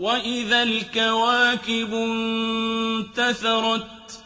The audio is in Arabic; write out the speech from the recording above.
وَإِذَا الْكَوَاكِبُ انتَثَرَتْ